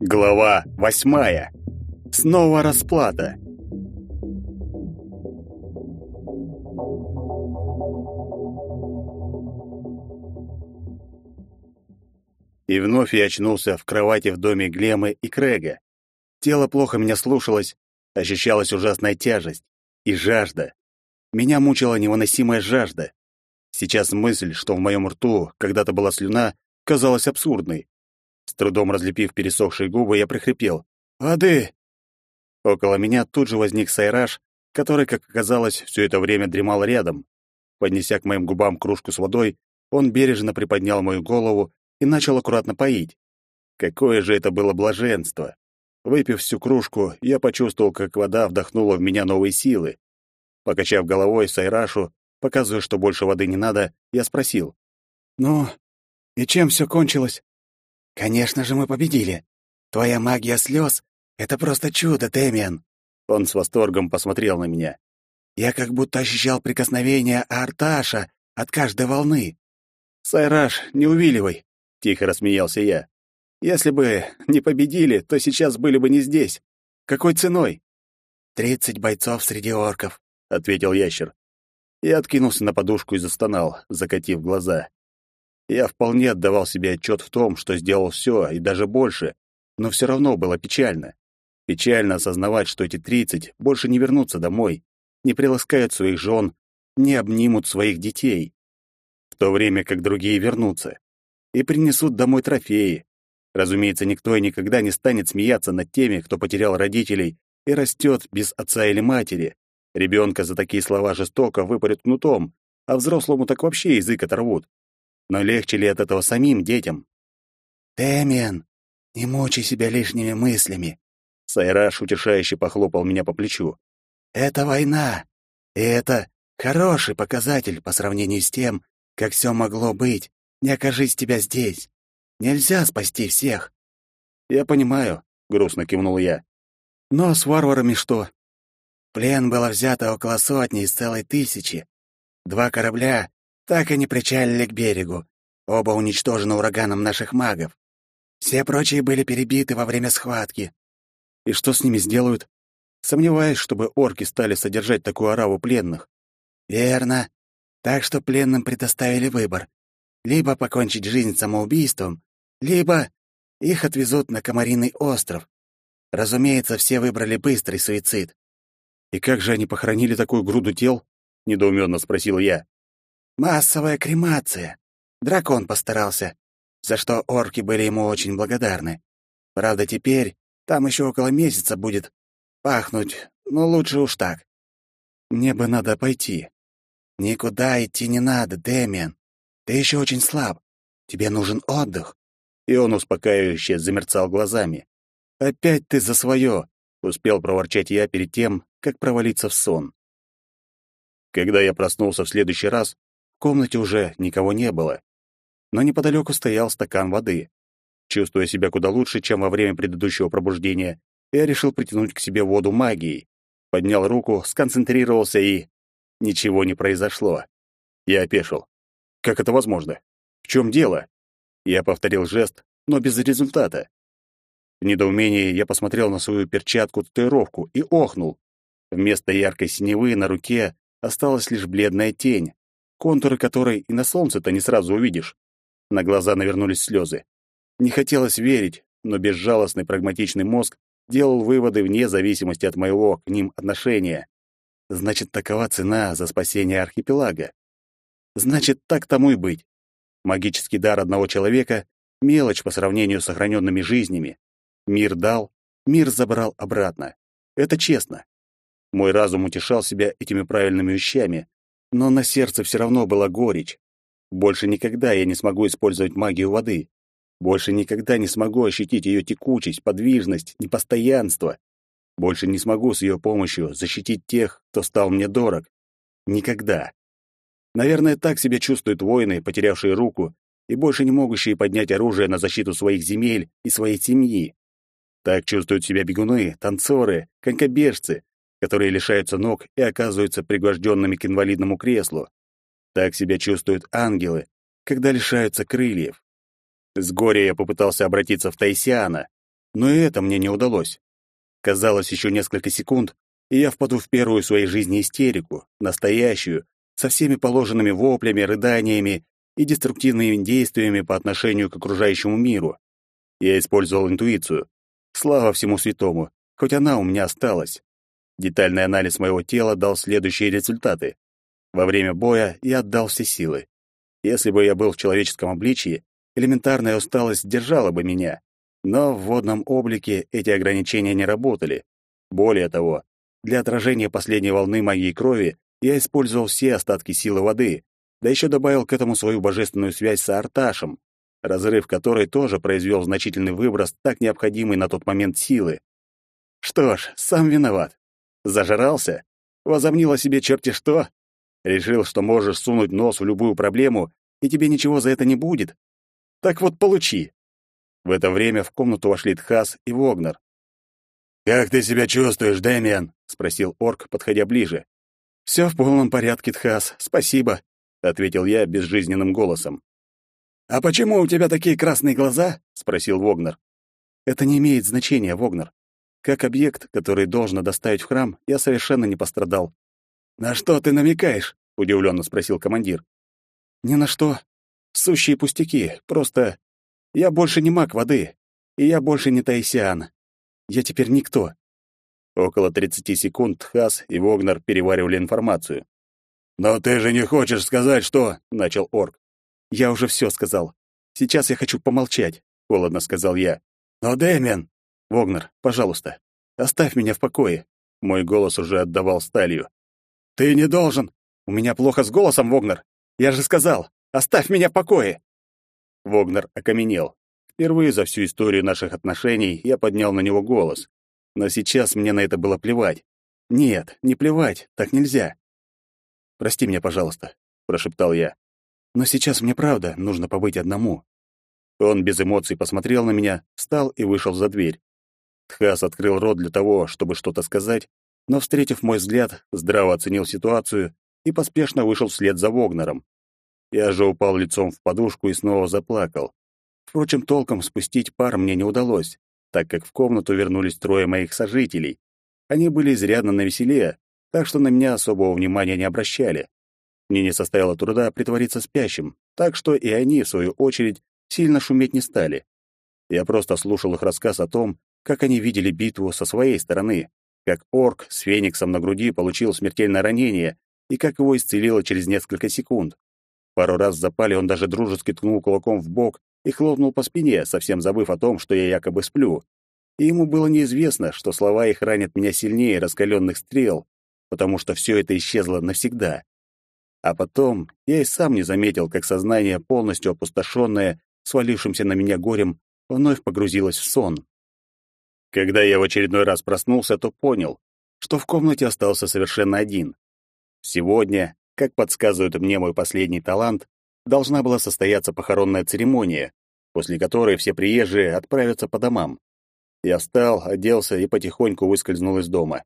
Глава восьмая. Снова расплата. И вновь я очнулся в кровати в доме Глемы и Крэга. Тело плохо меня слушалось, ощущалась ужасная тяжесть и жажда. Меня мучила невыносимая жажда. Сейчас мысль, что в моем рту когда-то была слюна, казалась абсурдной. С трудом разлепив пересохшие губы, я прихрипел. «Воды!» Около меня тут же возник Сайраж, который, как оказалось, все это время дремал рядом. Поднеся к моим губам кружку с водой, он бережно приподнял мою голову и начал аккуратно поить. Какое же это было блаженство! Выпив всю кружку, я почувствовал, как вода вдохнула в меня новые силы. Покачав головой Сайрашу, показывая, что больше воды не надо, я спросил. «Ну, и чем все кончилось?» «Конечно же мы победили. Твоя магия слез — это просто чудо, Дэмиан!» Он с восторгом посмотрел на меня. «Я как будто ощущал прикосновение Арташа от каждой волны». «Сайраш, не увиливай!» — тихо рассмеялся я. «Если бы не победили, то сейчас были бы не здесь. Какой ценой?» «Тридцать бойцов среди орков», — ответил ящер. Я откинулся на подушку и застонал, закатив глаза. Я вполне отдавал себе отчет в том, что сделал все и даже больше, но все равно было печально. Печально осознавать, что эти тридцать больше не вернутся домой, не приласкают своих жен, не обнимут своих детей. В то время как другие вернутся и принесут домой трофеи. Разумеется, никто и никогда не станет смеяться над теми, кто потерял родителей и растет без отца или матери. Ребенка за такие слова жестоко выпарят кнутом, а взрослому так вообще язык оторвут. Но легче ли от этого самим детям? «Дэмиан, не мучай себя лишними мыслями», — Сайраш утешающе похлопал меня по плечу. «Это война, и это хороший показатель по сравнению с тем, как все могло быть, не окажись тебя здесь. Нельзя спасти всех». «Я понимаю», — грустно кивнул я. «Но с варварами что?» Плен было взято около сотни из целой тысячи. Два корабля так и не причалили к берегу. Оба уничтожены ураганом наших магов. Все прочие были перебиты во время схватки. И что с ними сделают? Сомневаюсь, чтобы орки стали содержать такую ораву пленных. Верно. Так что пленным предоставили выбор. Либо покончить жизнь самоубийством, либо их отвезут на Комариный остров. Разумеется, все выбрали быстрый суицид. «И как же они похоронили такую груду тел?» — недоуменно спросил я. Массовая кремация. Дракон постарался, за что орки были ему очень благодарны. Правда, теперь там еще около месяца будет пахнуть, но лучше уж так. Мне бы надо пойти. Никуда идти не надо, Дэмиан. Ты еще очень слаб. Тебе нужен отдых. И он успокаивающе замерцал глазами. Опять ты за свое, успел проворчать я перед тем, как провалиться в сон. Когда я проснулся в следующий раз, комнате уже никого не было. Но неподалеку стоял стакан воды. Чувствуя себя куда лучше, чем во время предыдущего пробуждения, я решил притянуть к себе воду магией. Поднял руку, сконцентрировался и... Ничего не произошло. Я опешил. Как это возможно? В чем дело? Я повторил жест, но без результата. В недоумении я посмотрел на свою перчатку-татуировку и охнул. Вместо яркой синевы на руке осталась лишь бледная тень, контуры которой и на солнце-то не сразу увидишь. На глаза навернулись слезы. Не хотелось верить, но безжалостный прагматичный мозг делал выводы вне зависимости от моего к ним отношения. Значит, такова цена за спасение архипелага. Значит, так тому и быть. Магический дар одного человека — мелочь по сравнению с сохраненными жизнями. Мир дал, мир забрал обратно. Это честно. Мой разум утешал себя этими правильными вещами, но на сердце все равно была горечь. Больше никогда я не смогу использовать магию воды. Больше никогда не смогу ощутить ее текучесть, подвижность, непостоянство. Больше не смогу с ее помощью защитить тех, кто стал мне дорог. Никогда. Наверное, так себя чувствуют воины, потерявшие руку и больше не могущие поднять оружие на защиту своих земель и своей семьи. Так чувствуют себя бегуны, танцоры, конькобежцы, которые лишаются ног и оказываются пригвожденными к инвалидному креслу. Так себя чувствуют ангелы, когда лишаются крыльев. С горя я попытался обратиться в Тайсиана, но и это мне не удалось. Казалось, еще несколько секунд, и я впаду в первую в своей жизни истерику, настоящую, со всеми положенными воплями, рыданиями и деструктивными действиями по отношению к окружающему миру. Я использовал интуицию. Слава всему святому, хоть она у меня осталась. Детальный анализ моего тела дал следующие результаты. Во время боя я отдал все силы. Если бы я был в человеческом обличии, элементарная усталость держала бы меня. Но в водном облике эти ограничения не работали. Более того, для отражения последней волны магии крови я использовал все остатки силы воды, да еще добавил к этому свою божественную связь с Арташем, разрыв которой тоже произвел значительный выброс так необходимой на тот момент силы. Что ж, сам виноват. Зажрался? Возомнил о себе черти что? Решил, что можешь сунуть нос в любую проблему, и тебе ничего за это не будет? Так вот, получи. В это время в комнату вошли Тхас и Вогнер. «Как ты себя чувствуешь, Дэмиан?» — спросил орк, подходя ближе. «Все в полном порядке, Тхас, спасибо», — ответил я безжизненным голосом. «А почему у тебя такие красные глаза?» — спросил Вогнер. «Это не имеет значения, Вогнер. Как объект, который должно доставить в храм, я совершенно не пострадал». «На что ты намекаешь?» — удивленно спросил командир. «Ни на что. Сущие пустяки. Просто я больше не маг воды, и я больше не Таисиан. Я теперь никто. Около 30 секунд Хас и Вогнер переваривали информацию. «Но ты же не хочешь сказать, что...» — начал орк. «Я уже все сказал. Сейчас я хочу помолчать», — холодно сказал я. «Но, Дэмиан...» «Вогнер, пожалуйста, оставь меня в покое». Мой голос уже отдавал сталью. «Ты не должен...» «У меня плохо с голосом, Вогнер. Я же сказал, оставь меня в покое!» Вогнер окаменел. Впервые за всю историю наших отношений я поднял на него голос. Но сейчас мне на это было плевать. Нет, не плевать, так нельзя. «Прости меня, пожалуйста», — прошептал я. «Но сейчас мне правда нужно побыть одному». Он без эмоций посмотрел на меня, встал и вышел за дверь. Тхас открыл рот для того, чтобы что-то сказать, но, встретив мой взгляд, здраво оценил ситуацию и поспешно вышел вслед за Вогнером. Я же упал лицом в подушку и снова заплакал. Впрочем, толком спустить пар мне не удалось так как в комнату вернулись трое моих сожителей. Они были изрядно навеселе, так что на меня особого внимания не обращали. Мне не составило труда притвориться спящим, так что и они, в свою очередь, сильно шуметь не стали. Я просто слушал их рассказ о том, как они видели битву со своей стороны, как орк с фениксом на груди получил смертельное ранение и как его исцелило через несколько секунд. Пару раз в запале он даже дружески ткнул кулаком в бок и хлопнул по спине, совсем забыв о том, что я якобы сплю. И ему было неизвестно, что слова их ранят меня сильнее раскаленных стрел, потому что все это исчезло навсегда. А потом я и сам не заметил, как сознание, полностью опустошенное, свалившимся на меня горем, вновь погрузилось в сон. Когда я в очередной раз проснулся, то понял, что в комнате остался совершенно один. Сегодня, как подсказывает мне мой последний талант, должна была состояться похоронная церемония, после которой все приезжие отправятся по домам. Я встал, оделся и потихоньку выскользнул из дома.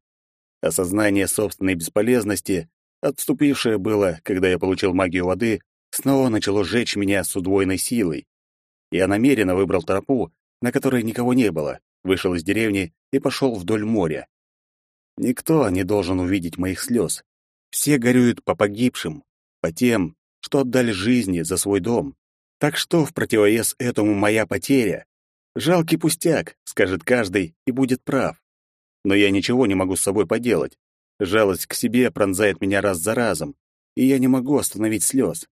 Осознание собственной бесполезности, отступившее было, когда я получил магию воды, снова начало жечь меня с удвоенной силой. Я намеренно выбрал тропу, на которой никого не было, вышел из деревни и пошел вдоль моря. Никто не должен увидеть моих слез. Все горюют по погибшим, по тем, что отдали жизни за свой дом. Так что в противовес этому моя потеря? Жалкий пустяк, скажет каждый, и будет прав. Но я ничего не могу с собой поделать. Жалость к себе пронзает меня раз за разом, и я не могу остановить слез.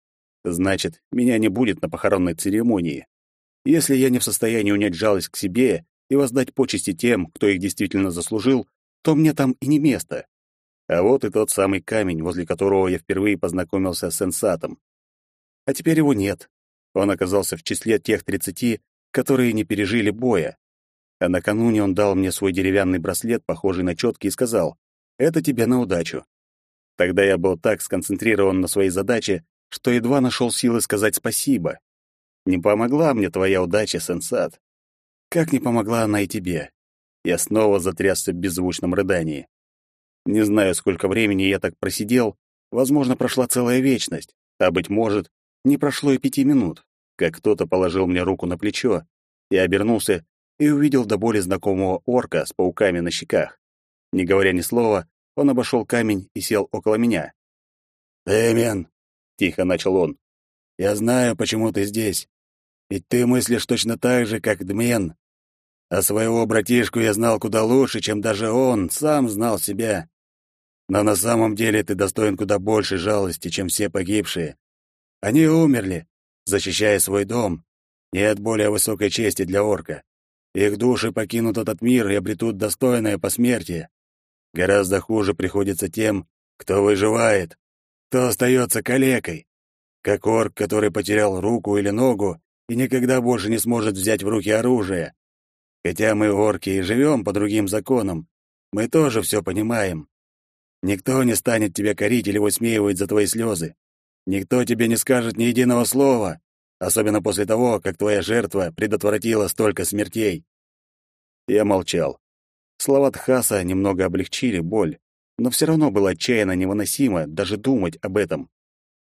Значит, меня не будет на похоронной церемонии. Если я не в состоянии унять жалость к себе и воздать почести тем, кто их действительно заслужил, то мне там и не место. А вот и тот самый камень, возле которого я впервые познакомился с сенсатом. А теперь его нет. Он оказался в числе тех тридцати, которые не пережили боя. А накануне он дал мне свой деревянный браслет, похожий на четкий, и сказал, «Это тебе на удачу». Тогда я был так сконцентрирован на своей задаче, что едва нашел силы сказать спасибо. Не помогла мне твоя удача, сенсат. Как не помогла она и тебе. Я снова затрясся в беззвучном рыдании. Не знаю, сколько времени я так просидел, возможно, прошла целая вечность, а, быть может, не прошло и пяти минут, как кто-то положил мне руку на плечо. Я обернулся и увидел до боли знакомого орка с пауками на щеках. Не говоря ни слова, он обошел камень и сел около меня. «Дэмиан», — тихо начал он, — «я знаю, почему ты здесь. Ведь ты мыслишь точно так же, как Дмен. А своего братишку я знал куда лучше, чем даже он сам знал себя. Но на самом деле ты достоин куда больше жалости, чем все погибшие. Они умерли, защищая свой дом. Нет более высокой чести для орка. Их души покинут этот мир и обретут достойное посмертие. Гораздо хуже приходится тем, кто выживает, кто остается калекой. Как орк, который потерял руку или ногу и никогда больше не сможет взять в руки оружие. Хотя мы, орки, и живем по другим законам, мы тоже все понимаем. Никто не станет тебя корить или высмеивать за твои слезы. Никто тебе не скажет ни единого слова, особенно после того, как твоя жертва предотвратила столько смертей. Я молчал. Слова Тхаса немного облегчили боль, но все равно было отчаянно невыносимо даже думать об этом.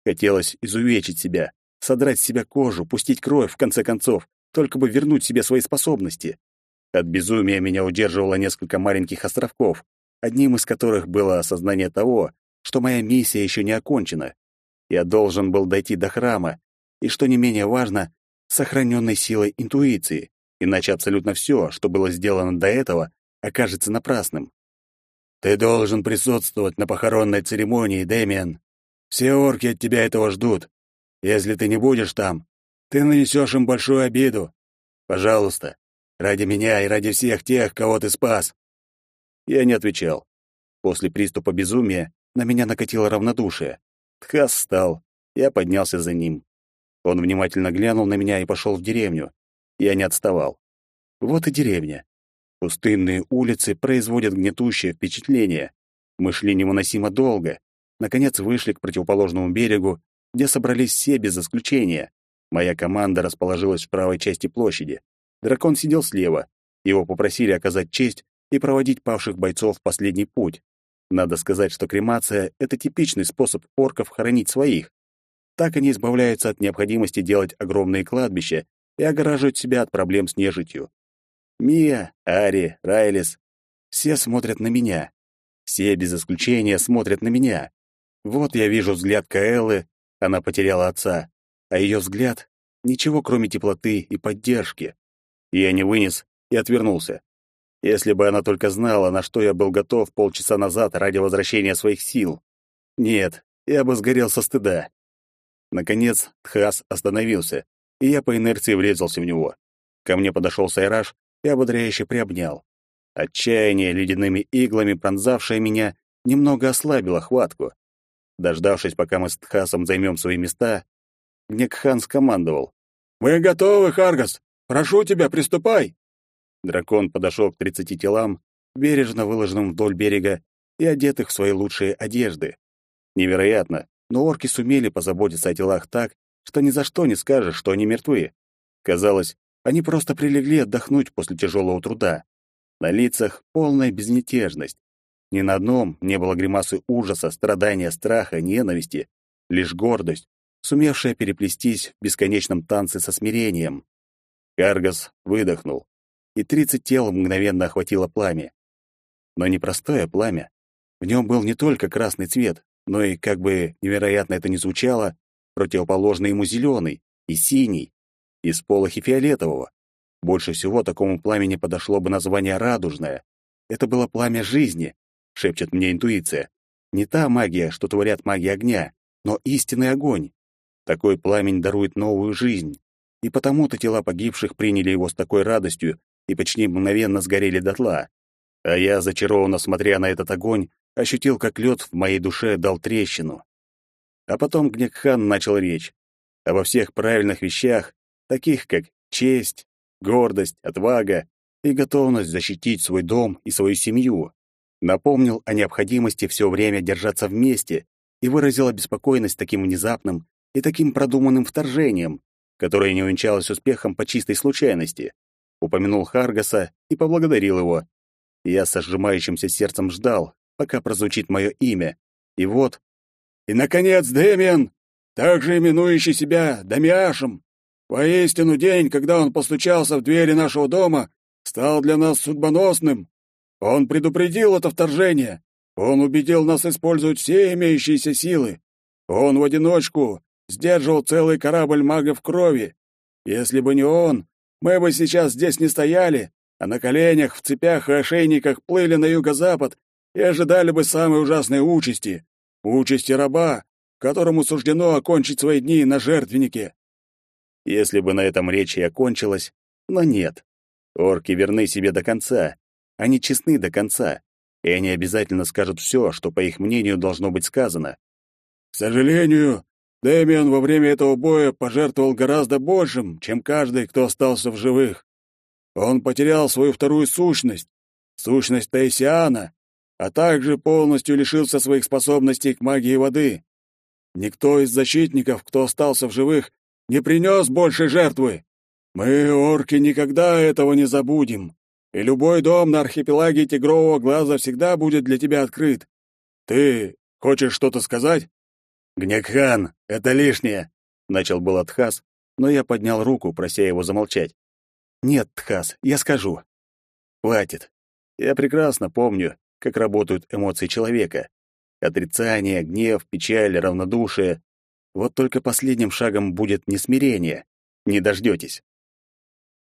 Хотелось изувечить себя, содрать с себя кожу, пустить кровь, в конце концов, только бы вернуть себе свои способности. От безумия меня удерживало несколько маленьких островков, одним из которых было осознание того, что моя миссия еще не окончена. Я должен был дойти до храма, и, что не менее важно, сохраненной силой интуиции, иначе абсолютно все, что было сделано до этого, окажется напрасным. «Ты должен присутствовать на похоронной церемонии, Дэмиан. Все орки от тебя этого ждут. Если ты не будешь там, ты нанесешь им большую обиду. Пожалуйста, ради меня и ради всех тех, кого ты спас». Я не отвечал. После приступа безумия на меня накатило равнодушие. Тхас встал, я поднялся за ним. Он внимательно глянул на меня и пошел в деревню. Я не отставал. Вот и деревня. Пустынные улицы производят гнетущее впечатление. Мы шли невыносимо долго. Наконец вышли к противоположному берегу, где собрались все без исключения. Моя команда расположилась в правой части площади. Дракон сидел слева. Его попросили оказать честь и проводить павших бойцов в последний путь. Надо сказать, что кремация — это типичный способ орков хоронить своих. Так они избавляются от необходимости делать огромные кладбища и огораживают себя от проблем с нежитью. Мия, Ари, Райлис — все смотрят на меня. Все без исключения смотрят на меня. Вот я вижу взгляд Каэлы, она потеряла отца, а ее взгляд — ничего, кроме теплоты и поддержки. Я не вынес и отвернулся. Если бы она только знала, на что я был готов полчаса назад ради возвращения своих сил. Нет, я бы сгорел со стыда. Наконец, Тхас остановился, и я по инерции врезался в него. Ко мне подошел Сайраж и ободряюще приобнял. Отчаяние, ледяными иглами пронзавшее меня, немного ослабило хватку. Дождавшись, пока мы с Тхасом займем свои места, Гнекхан скомандовал. «Мы готовы, Харгас! Прошу тебя, приступай!» Дракон подошел к тридцати телам, бережно выложенным вдоль берега и одетых в свои лучшие одежды. Невероятно, но орки сумели позаботиться о телах так, что ни за что не скажешь, что они мертвы. Казалось, они просто прилегли отдохнуть после тяжелого труда. На лицах полная безмятежность. Ни на одном не было гримасы ужаса, страдания, страха, ненависти, лишь гордость, сумевшая переплестись в бесконечном танце со смирением. Каргас выдохнул, и тридцать тел мгновенно охватило пламя. Но не простое пламя. В нем был не только красный цвет, но и, как бы невероятно это ни звучало, противоположный ему зеленый и синий, из полохи фиолетового. Больше всего такому пламени подошло бы название «радужное». Это было пламя жизни, шепчет мне интуиция. Не та магия, что творят маги огня, но истинный огонь. Такой пламень дарует новую жизнь. И потому-то тела погибших приняли его с такой радостью и почти мгновенно сгорели дотла. А я, зачарованно смотря на этот огонь, ощутил, как лед в моей душе дал трещину. А потом Гнекхан начал речь. Обо всех правильных вещах, таких как честь, гордость, отвага и готовность защитить свой дом и свою семью. Напомнил о необходимости все время держаться вместе и выразил обеспокоенность таким внезапным и таким продуманным вторжением, которое не увенчалось успехом по чистой случайности. Упомянул Харгаса и поблагодарил его. Я со сжимающимся сердцем ждал, пока прозвучит мое имя. И вот... И, наконец, Дэмиан, также именующий себя Дамиашем, воистину день, когда он постучался в двери нашего дома, стал для нас судьбоносным. Он предупредил это вторжение. Он убедил нас использовать все имеющиеся силы. Он в одиночку сдерживал целый корабль магов крови. Если бы не он, мы бы сейчас здесь не стояли, а на коленях, в цепях и ошейниках плыли на юго-запад и ожидали бы самой ужасной участи — участи раба, которому суждено окончить свои дни на жертвеннике. Если бы на этом речь и окончилась, но нет. Орки верны себе до конца. Они честны до конца. И они обязательно скажут все, что, по их мнению, должно быть сказано. К сожалению, Дэмиан во время этого боя пожертвовал гораздо большим, чем каждый, кто остался в живых. Он потерял свою вторую сущность, сущность Таисиана, а также полностью лишился своих способностей к магии воды. Никто из защитников, кто остался в живых, не принес больше жертвы. Мы, орки, никогда этого не забудем, и любой дом на архипелаге Тигрового Глаза всегда будет для тебя открыт. Ты хочешь что-то сказать? Гнекхан, это лишнее, начал был Атхас, но я поднял руку, прося его замолчать. Нет, Тхас, я скажу. Хватит. Я прекрасно помню, как работают эмоции человека. Отрицание, гнев, печаль, равнодушие. Вот только последним шагом будет не смирение. Не дождетесь.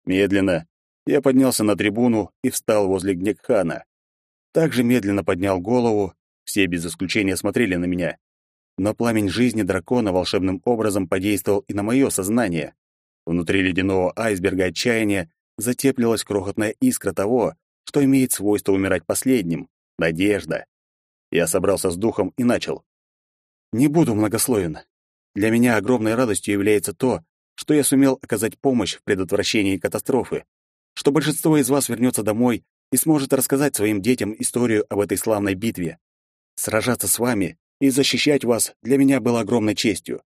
Медленно я поднялся на трибуну и встал возле Гнекхана. Также медленно поднял голову, все без исключения смотрели на меня. Но пламень жизни дракона волшебным образом подействовал и на мое сознание. Внутри ледяного айсберга отчаяния затеплилась крохотная искра того, что имеет свойство умирать последним — надежда. Я собрался с духом и начал. «Не буду многословен. Для меня огромной радостью является то, что я сумел оказать помощь в предотвращении катастрофы, что большинство из вас вернется домой и сможет рассказать своим детям историю об этой славной битве. Сражаться с вами и защищать вас для меня было огромной честью.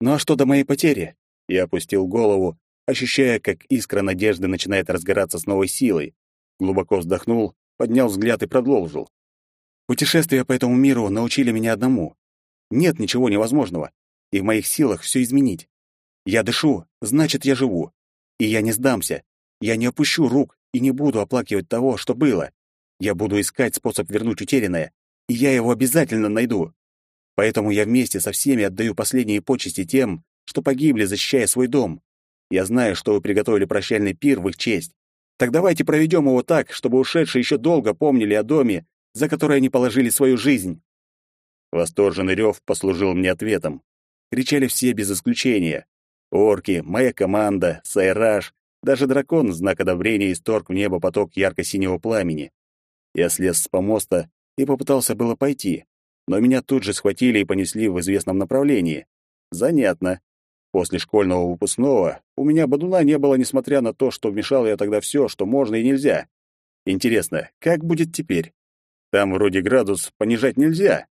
Ну а что до моей потери? Я опустил голову, ощущая, как искра надежды начинает разгораться с новой силой. Глубоко вздохнул, поднял взгляд и продолжил. Путешествия по этому миру научили меня одному. Нет ничего невозможного, и в моих силах все изменить. Я дышу, значит, я живу. И я не сдамся. Я не опущу рук и не буду оплакивать того, что было. Я буду искать способ вернуть утерянное, и я его обязательно найду. Поэтому я вместе со всеми отдаю последние почести тем, что погибли, защищая свой дом. Я знаю, что вы приготовили прощальный пир в их честь. Так давайте проведем его так, чтобы ушедшие еще долго помнили о доме, за который они положили свою жизнь. Восторженный рев послужил мне ответом. Кричали все без исключения. Орки, моя команда, Сайраж, даже дракон в знак одобрения исторг в небо поток ярко-синего пламени. Я слез с помоста и попытался было пойти, но меня тут же схватили и понесли в известном направлении. Занятно. После школьного выпускного у меня бодуна не было, несмотря на то, что вмешал я тогда все, что можно и нельзя. Интересно, как будет теперь? Там вроде градус понижать нельзя.